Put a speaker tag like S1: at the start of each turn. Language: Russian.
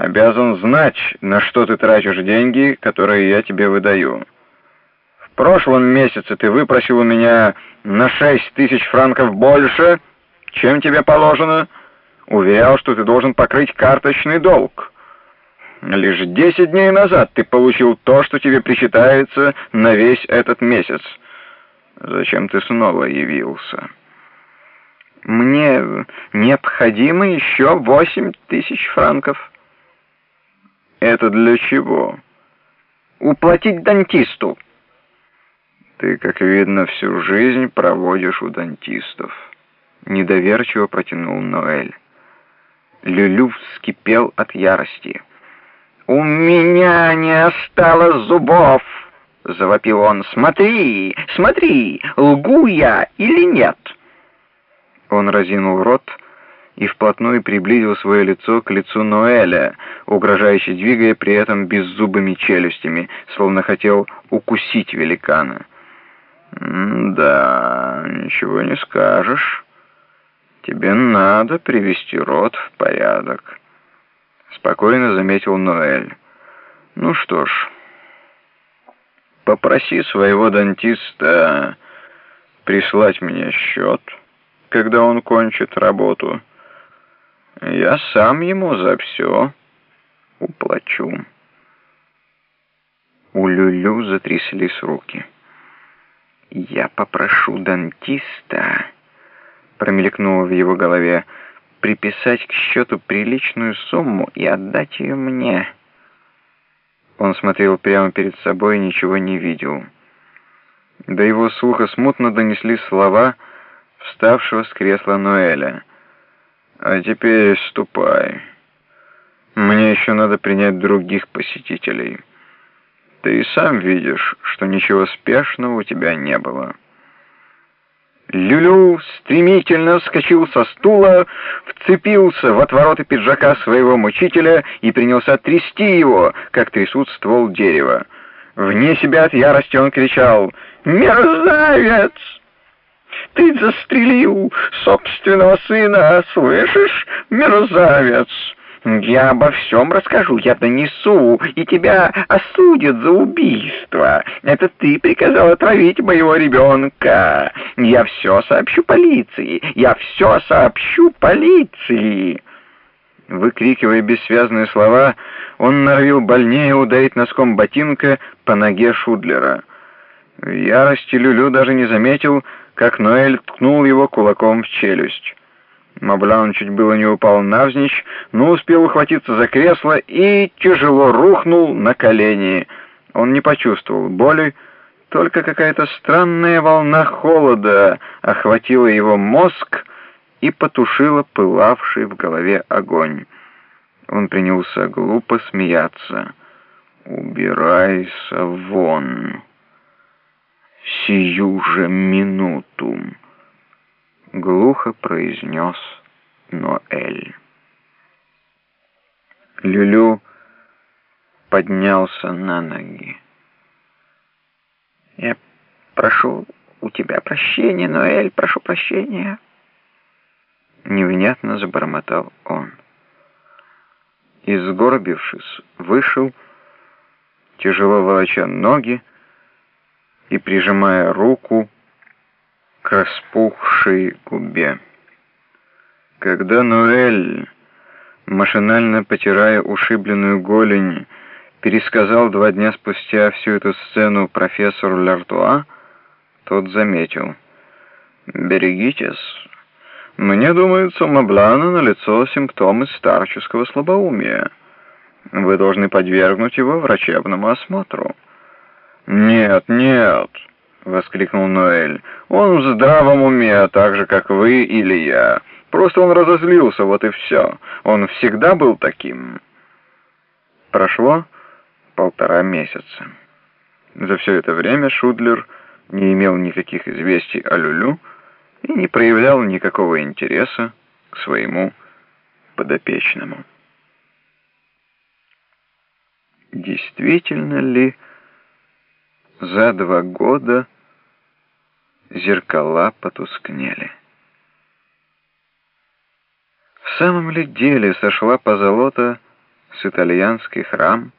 S1: обязан знать, на что ты тратишь деньги, которые я тебе выдаю. В прошлом месяце ты выпросил у меня на шесть тысяч франков больше, чем тебе положено, уверял, что ты должен покрыть карточный долг. Лишь десять дней назад ты получил то, что тебе причитается на весь этот месяц. Зачем ты снова явился?
S2: Мне необходимо еще восемь тысяч франков.
S1: Это для чего?
S2: Уплатить дантисту.
S1: Ты, как видно, всю жизнь проводишь у дантистов. Недоверчиво протянул Ноэль.
S2: Люлю вскипел от ярости. «У меня не осталось зубов!» — завопил он. «Смотри, смотри, лгу я или нет?»
S1: Он разинул рот и вплотную приблизил свое лицо к лицу Ноэля, угрожающе двигая при этом беззубыми челюстями, словно хотел укусить великана. «Да, ничего не скажешь. Тебе надо привести рот в порядок», — спокойно заметил Ноэль. «Ну что ж, попроси своего дантиста прислать мне счет» когда он кончит работу. Я сам ему за все уплачу.
S2: У Люлю затряслись руки. «Я попрошу дантиста», — промелькнуло в его голове, «приписать к счету приличную сумму и отдать ее мне». Он смотрел прямо перед собой и ничего не видел. До его слуха смутно донесли слова вставшего с кресла Ноэля. «А теперь ступай. Мне еще надо принять других посетителей. Ты и сам видишь, что ничего спешного у тебя не было». Люлю стремительно вскочил со стула, вцепился в отвороты пиджака своего мучителя и принялся трясти его, как трясут ствол дерева. Вне себя от ярости он кричал «Мерзавец!» Ты застрелил собственного сына, слышишь, мерзавец? Я обо всем расскажу, я донесу, и тебя осудят за убийство. Это ты приказал отравить моего ребенка. Я все сообщу полиции, я все сообщу полиции».
S1: Выкрикивая бессвязные слова, он норовил больнее ударить носком ботинка по ноге Шудлера. Ярости Люлю даже не заметил, как Ноэль ткнул его кулаком в челюсть. Маблан чуть было не упал навзничь, но успел ухватиться за кресло и тяжело рухнул на колени. Он не почувствовал боли, только какая-то странная волна холода охватила его мозг и потушила пылавший в голове огонь. Он принялся глупо смеяться. «Убирайся вон!» Сию же минуту», — глухо произнес Ноэль. Люлю поднялся на ноги.
S2: «Я прошу у тебя прощения, Ноэль, прошу прощения», —
S1: невнятно забормотал он. И, сгорбившись, вышел, тяжело волоча ноги, и прижимая руку к распухшей губе. Когда Ноэль, машинально потирая ушибленную голень, пересказал два дня спустя всю эту сцену профессору Лартуа, тот заметил. «Берегитесь. Мне думается, Маблана налицо симптомы старческого слабоумия. Вы должны подвергнуть его врачебному осмотру». «Нет, нет!» — воскликнул Ноэль. «Он в здравом уме, так же, как вы или я. Просто он разозлился, вот и все. Он всегда был таким». Прошло полтора месяца. За все это время Шудлер не имел никаких известий о Люлю и не проявлял никакого интереса к своему подопечному. Действительно ли за два года зеркала потускнели. В самом ли деле сошла позолота итальянский храм,